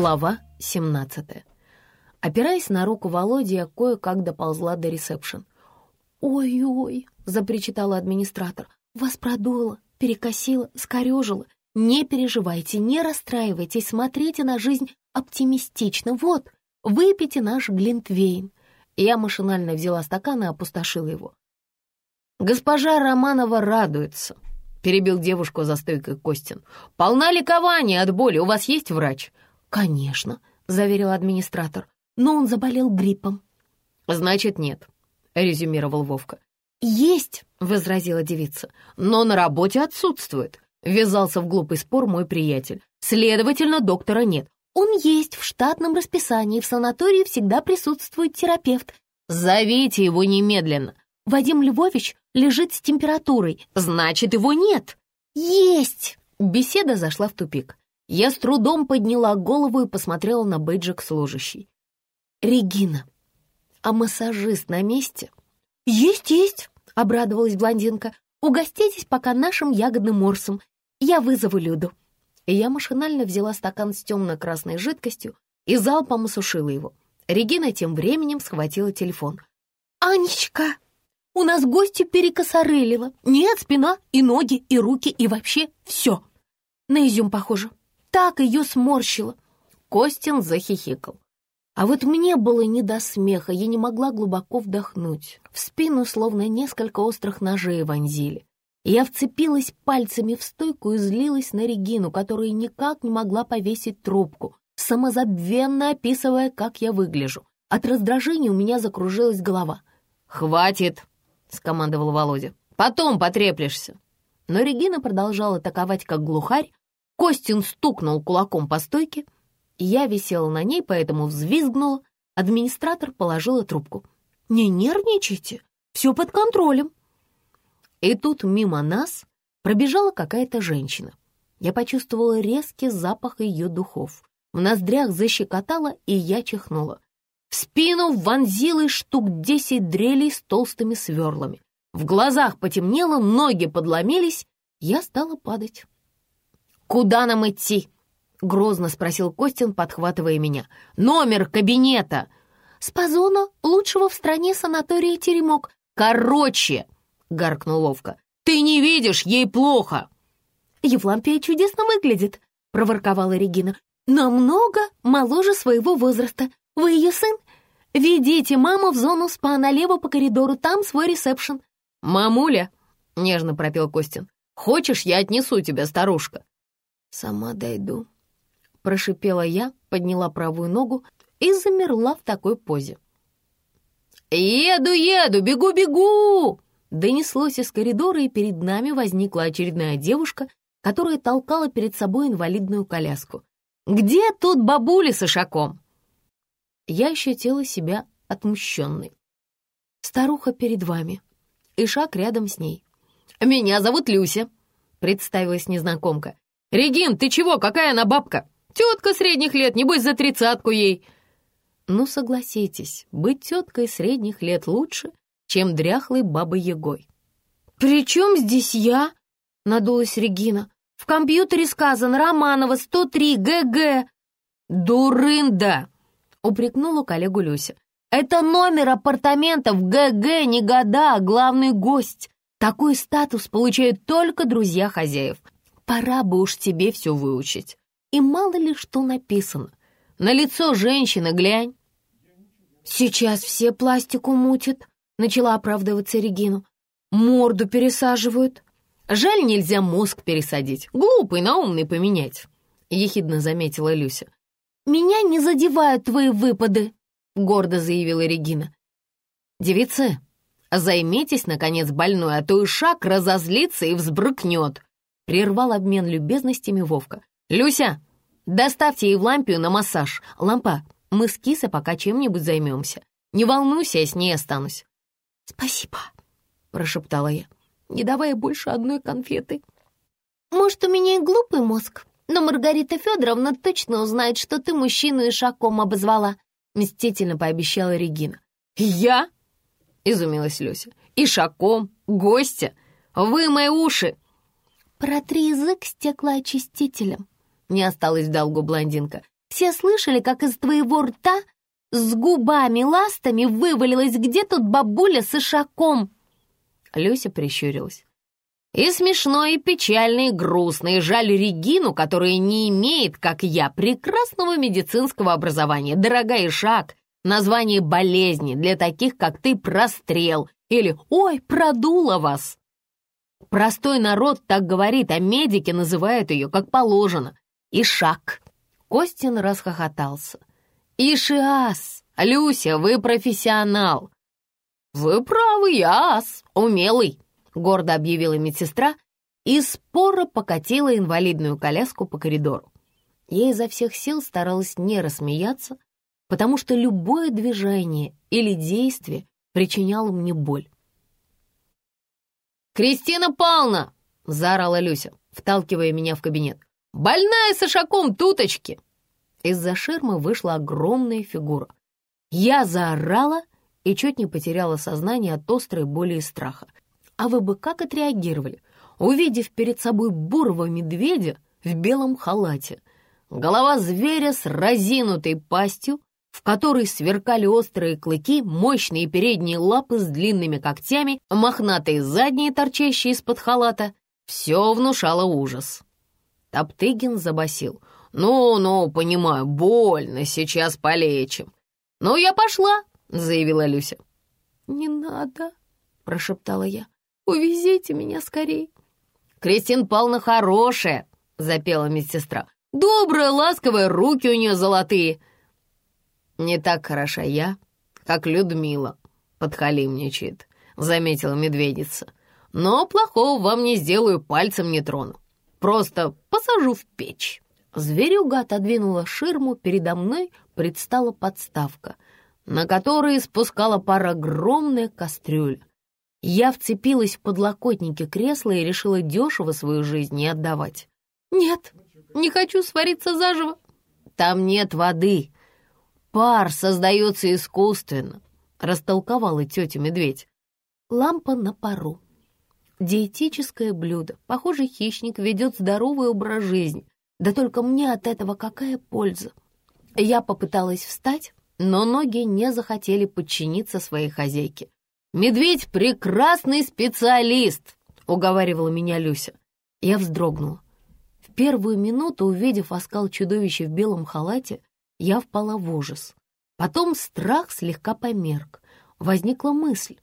Глава 17 Опираясь на руку Володи, я кое-как доползла до ресепшн. «Ой-ой!» — запричитала администратор. «Вас продуло, перекосило, скорежило. Не переживайте, не расстраивайтесь, смотрите на жизнь оптимистично. Вот, выпейте наш глинтвейн». Я машинально взяла стакан и опустошила его. «Госпожа Романова радуется», — перебил девушку за стойкой Костин. «Полна ликования от боли. У вас есть врач?» «Конечно», — заверил администратор, «но он заболел гриппом». «Значит, нет», — резюмировал Вовка. «Есть», — возразила девица, «но на работе отсутствует», — ввязался в глупый спор мой приятель. «Следовательно, доктора нет. Он есть в штатном расписании, в санатории всегда присутствует терапевт. Зовите его немедленно. Вадим Львович лежит с температурой, значит, его нет. Есть!» Беседа зашла в тупик. Я с трудом подняла голову и посмотрела на бейджик служащий. «Регина, а массажист на месте?» «Есть, есть!» — обрадовалась блондинка. «Угоститесь пока нашим ягодным морсом. Я вызову Люду». И я машинально взяла стакан с темно-красной жидкостью и залпом осушила его. Регина тем временем схватила телефон. «Анечка, у нас гостью перекосорылила. Нет, спина и ноги, и руки, и вообще все. На изюм похоже так ее сморщило!» Костин захихикал. А вот мне было не до смеха, я не могла глубоко вдохнуть. В спину словно несколько острых ножей вонзили. Я вцепилась пальцами в стойку и злилась на Регину, которая никак не могла повесить трубку, самозабвенно описывая, как я выгляжу. От раздражения у меня закружилась голова. «Хватит!» — скомандовал Володя. «Потом потреплешься!» Но Регина продолжала атаковать, как глухарь, Костин стукнул кулаком по стойке. Я висела на ней, поэтому взвизгнула. Администратор положила трубку. «Не нервничайте, все под контролем». И тут мимо нас пробежала какая-то женщина. Я почувствовала резкий запах ее духов. В ноздрях защекотало, и я чихнула. В спину вонзилось штук десять дрелей с толстыми сверлами. В глазах потемнело, ноги подломились, я стала падать. «Куда нам идти?» — грозно спросил Костин, подхватывая меня. «Номер кабинета!» «С Пазона, лучшего в стране санатория «Теремок». «Короче!» — гаркнул Вовка. «Ты не видишь, ей плохо!» «Евлампия чудесно выглядит», — проворковала Регина. «Намного моложе своего возраста. Вы ее сын? Ведите маму в зону спа налево по коридору, там свой ресепшн». «Мамуля!» — нежно пропел Костин. «Хочешь, я отнесу тебя, старушка?» «Сама дойду», — прошипела я, подняла правую ногу и замерла в такой позе. «Еду, еду, бегу, бегу!» Донеслось из коридора, и перед нами возникла очередная девушка, которая толкала перед собой инвалидную коляску. «Где тут бабуля с ишаком?» Я ощутила себя отмущенной. Старуха перед вами, Ишак рядом с ней. «Меня зовут Люся», — представилась незнакомка. «Регин, ты чего? Какая она бабка? Тетка средних лет, небось за тридцатку ей». Ну, согласитесь, быть теткой средних лет лучше, чем дряхлой бабой-ягой. «При чем здесь я?» — надулась Регина. «В компьютере сказано Романова, 103, ГГ». «Дурында!» — упрекнула коллегу Люся. «Это номер апартаментов ГГ, не года, а главный гость. Такой статус получают только друзья хозяев. Пора бы уж тебе все выучить. И мало ли что написано. На лицо женщины глянь. Сейчас все пластику мутят, начала оправдываться Регину. Морду пересаживают. Жаль, нельзя мозг пересадить. Глупый на умный поменять, ехидно заметила Люся. «Меня не задевают твои выпады», — гордо заявила Регина. «Девицы, займитесь, наконец, больной, а то и шаг разозлится и взбрыкнет», Прервал обмен любезностями Вовка. «Люся, доставьте Евлампию на массаж. Лампа, мы с Кисой пока чем-нибудь займемся. Не волнуйся, я с ней останусь». «Спасибо», — прошептала я, не давая больше одной конфеты. «Может, у меня и глупый мозг, но Маргарита Федоровна точно узнает, что ты мужчину и шаком обозвала», — мстительно пообещала Регина. «Я?» — изумилась Люся. «И шаком, гостя. Вы мои уши!» «Протри язык стеклоочистителем», — не осталась в долгу блондинка. Все слышали, как из твоего рта с губами-ластами вывалилась где тут бабуля с ишаком?» Люся прищурилась. «И смешно, и печально, и грустно, и жаль Регину, которая не имеет, как я, прекрасного медицинского образования. Дорогая Ишак, название болезни для таких, как ты, прострел. Или «Ой, продуло вас!» Простой народ так говорит, а медики называют ее, как положено. Ишак. Костин расхохотался. «Ишиас! Люся, вы профессионал!» «Вы правы, я ас, умелый!» — гордо объявила медсестра и споро покатила инвалидную коляску по коридору. Я изо всех сил старалась не рассмеяться, потому что любое движение или действие причиняло мне боль. «Кристина Павловна!» — заорала Люся, вталкивая меня в кабинет. «Больная с ишаком туточки!» Из-за ширмы вышла огромная фигура. Я заорала и чуть не потеряла сознание от острой боли и страха. А вы бы как отреагировали, увидев перед собой бурого медведя в белом халате? Голова зверя с разинутой пастью, в которой сверкали острые клыки, мощные передние лапы с длинными когтями, мохнатые задние, торчащие из-под халата. Все внушало ужас. Топтыгин забасил. «Ну-ну, понимаю, больно, сейчас полечим». «Ну, я пошла», — заявила Люся. «Не надо», — прошептала я. «Увезите меня скорей». «Кристин Павловна хорошая», — запела медсестра. «Добрая, ласковая, руки у нее золотые». «Не так хороша я, как Людмила», — подхалимничает, — заметила медведица. «Но плохого вам не сделаю, пальцем не трону. Просто посажу в печь». Зверюга отодвинула ширму, передо мной предстала подставка, на которой спускала пара огромная кастрюля. Я вцепилась в подлокотники кресла и решила дешево свою жизнь не отдавать. «Нет, не хочу свариться заживо». «Там нет воды. Пар создается искусственно», — растолковала тетя Медведь. «Лампа на пару. Диетическое блюдо. Похоже, хищник ведет здоровый образ жизни. Да только мне от этого какая польза? Я попыталась встать, но ноги не захотели подчиниться своей хозяйке. «Медведь — прекрасный специалист!» — уговаривала меня Люся. Я вздрогнула. В первую минуту, увидев оскал чудовища в белом халате, я впала в ужас. Потом страх слегка померк. Возникла мысль.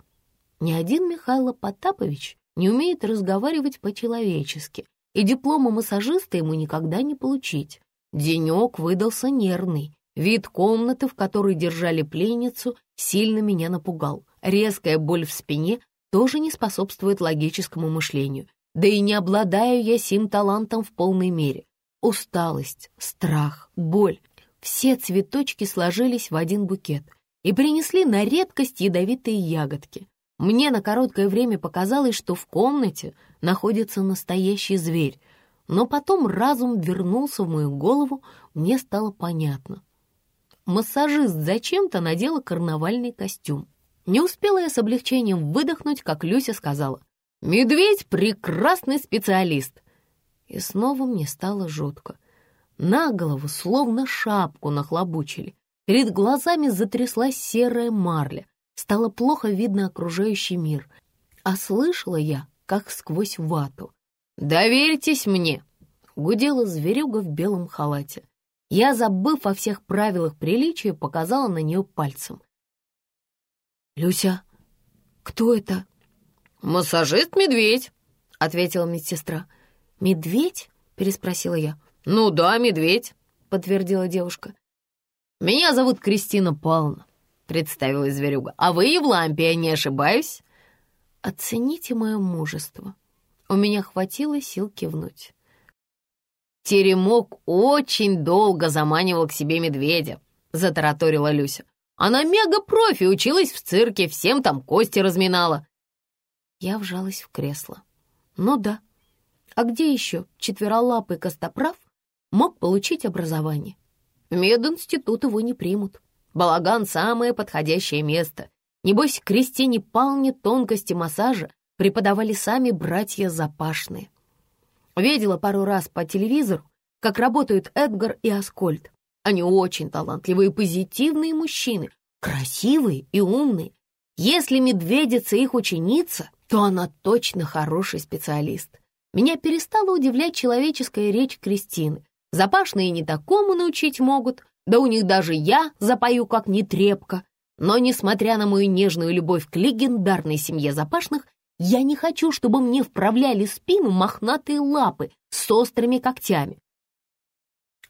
Ни один Михаил Потапович не умеет разговаривать по-человечески, и диплома массажиста ему никогда не получить. Денек выдался нервный. Вид комнаты, в которой держали пленницу, сильно меня напугал. Резкая боль в спине тоже не способствует логическому мышлению. Да и не обладаю я сим талантом в полной мере. Усталость, страх, боль — все цветочки сложились в один букет и принесли на редкость ядовитые ягодки. Мне на короткое время показалось, что в комнате находится настоящий зверь, но потом разум вернулся в мою голову, мне стало понятно. Массажист зачем-то надела карнавальный костюм. Не успела я с облегчением выдохнуть, как Люся сказала, «Медведь — прекрасный специалист!» И снова мне стало жутко. На голову словно шапку нахлобучили. Перед глазами затряслась серая марля — стало плохо видно окружающий мир, а слышала я, как сквозь вату. «Доверьтесь мне!» — гудела зверюга в белом халате. Я, забыв о всех правилах приличия, показала на нее пальцем. «Люся, кто это?» «Массажист-медведь», — ответила медсестра. «Медведь?» — переспросила я. «Ну да, медведь», — подтвердила девушка. «Меня зовут Кристина Павловна представилась зверюга. «А вы Евлампия, не ошибаюсь?» «Оцените мое мужество». У меня хватило сил кивнуть. «Теремок очень долго заманивал к себе медведя», — затараторила Люся. «Она мега-профи, училась в цирке, всем там кости разминала». Я вжалась в кресло. «Ну да. А где еще четверолапый костоправ мог получить образование? В мединститут его не примут». Балаган — самое подходящее место. Небось, Кристине Палне тонкости массажа преподавали сами братья Запашные. Видела пару раз по телевизору, как работают Эдгар и Аскольд. Они очень талантливые позитивные мужчины, красивые и умные. Если медведица их ученица, то она точно хороший специалист. Меня перестала удивлять человеческая речь Кристины. Запашные не такому научить могут, да у них даже я запою как нетрепка. Но, несмотря на мою нежную любовь к легендарной семье Запашных, я не хочу, чтобы мне вправляли спину мохнатые лапы с острыми когтями.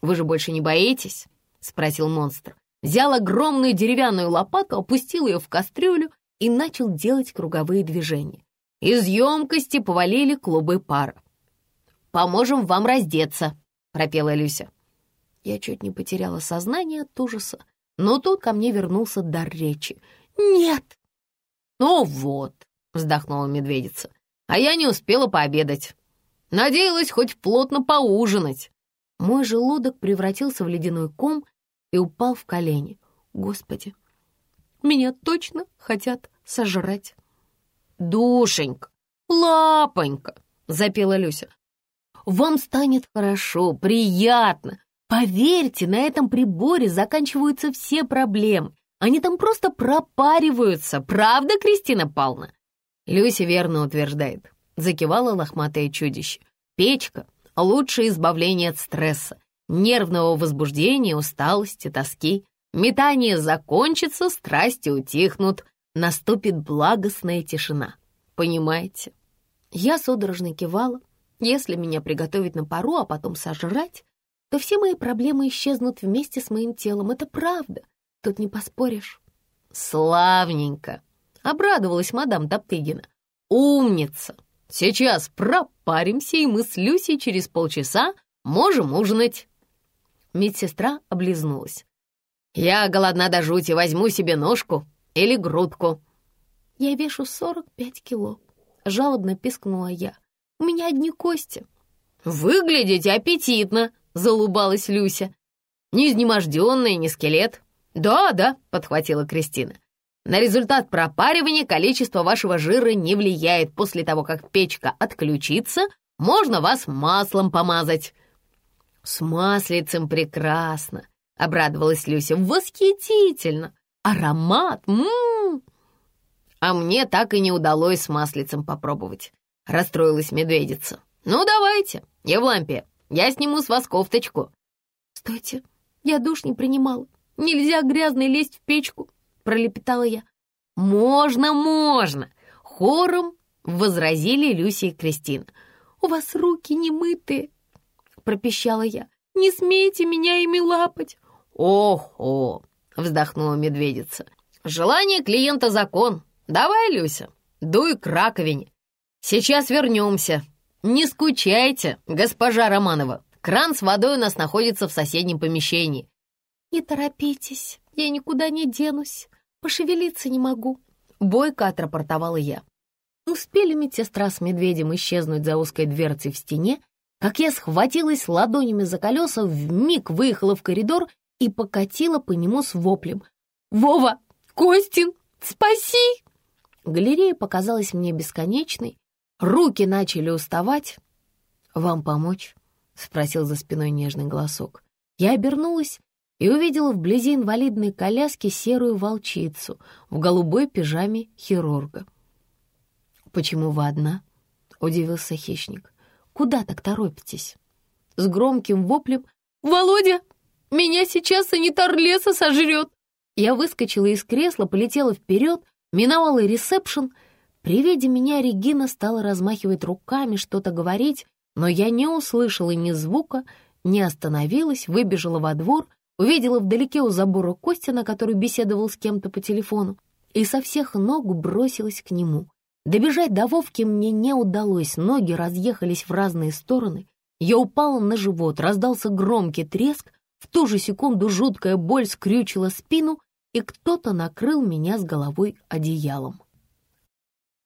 «Вы же больше не боитесь?» — спросил монстр. Взял огромную деревянную лопату, опустил ее в кастрюлю и начал делать круговые движения. Из емкости повалили клубы пара. «Поможем вам раздеться», — пропела Люся. Я чуть не потеряла сознание от ужаса, но тут ко мне вернулся дар речи. «Нет!» «Ну вот», — вздохнула медведица, «а я не успела пообедать. Надеялась хоть плотно поужинать». Мой желудок превратился в ледяной ком и упал в колени. Господи, меня точно хотят сожрать. «Душенька, лапонька!» — запела Люся. «Вам станет хорошо, приятно. Поверьте, на этом приборе заканчиваются все проблемы. Они там просто пропариваются. Правда, Кристина Павловна?» Люся верно утверждает. Закивала лохматое чудище. «Печка — лучшее избавление от стресса, нервного возбуждения, усталости, тоски. Метание закончится, страсти утихнут, наступит благостная тишина. Понимаете?» Я судорожно кивала. Если меня приготовить на пару, а потом сожрать, то все мои проблемы исчезнут вместе с моим телом. Это правда. Тут не поспоришь. Славненько! Обрадовалась мадам Топтыгина. Умница! Сейчас пропаримся, и мы с Люсей через полчаса можем ужинать. Медсестра облизнулась. Я голодна до жути, возьму себе ножку или грудку. Я вешу 45 кило. Жалобно пискнула я. У меня одни кости. Выглядите аппетитно, залыбалась Люся. «Не изнеможденный, не скелет». «Да, да», — подхватила Кристина. «На результат пропаривания количество вашего жира не влияет. После того, как печка отключится, можно вас маслом помазать». «С маслицем прекрасно», — обрадовалась Люся. «Восхитительно! Аромат! М -м -м. «А мне так и не удалось с маслицем попробовать», — расстроилась медведица. «Ну, давайте, Евлампия, я сниму с вас кофточку». «Стойте, я душ не принимала. Нельзя грязной лезть в печку», — пролепетала я. «Можно, можно!» — хором возразили Люся и Кристина. «У вас руки не мытые», — пропищала я. «Не смейте меня ими лапать». «Ох-о!» — вздохнула медведица. «Желание клиента — закон. Давай, Люся, дуй к раковине. Сейчас вернемся. «Не скучайте, госпожа Романова. Кран с водой у нас находится в соседнем помещении». «Не торопитесь, я никуда не денусь. Пошевелиться не могу», — бойко отрапортовала я. Успели медсестра с медведем исчезнуть за узкой дверцей в стене, как я схватилась ладонями за колеса, вмиг выехала в коридор и покатила по нему с воплем. «Вова! Костин! Спаси!» Галерея показалась мне бесконечной, Руки начали уставать. «Вам помочь?» — спросил за спиной нежный голосок. Я обернулась и увидела вблизи инвалидной коляски серую волчицу в голубой пижаме хирурга. «Почему вы одна?» — удивился хищник. «Куда так торопитесь?» С громким воплем «Володя, меня сейчас санитар леса сожрет!» Я выскочила из кресла, полетела вперед, миновала ресепшн — при виде меня Регина стала размахивать руками, что-то говорить, но я не услышала ни звука, не остановилась, выбежала во двор, увидела вдалеке у забора Костина, который беседовал с кем-то по телефону, и со всех ног бросилась к нему. Добежать до Вовки мне не удалось, ноги разъехались в разные стороны. Я упала на живот, раздался громкий треск, в ту же секунду жуткая боль скрючила спину, и кто-то накрыл меня с головой одеялом.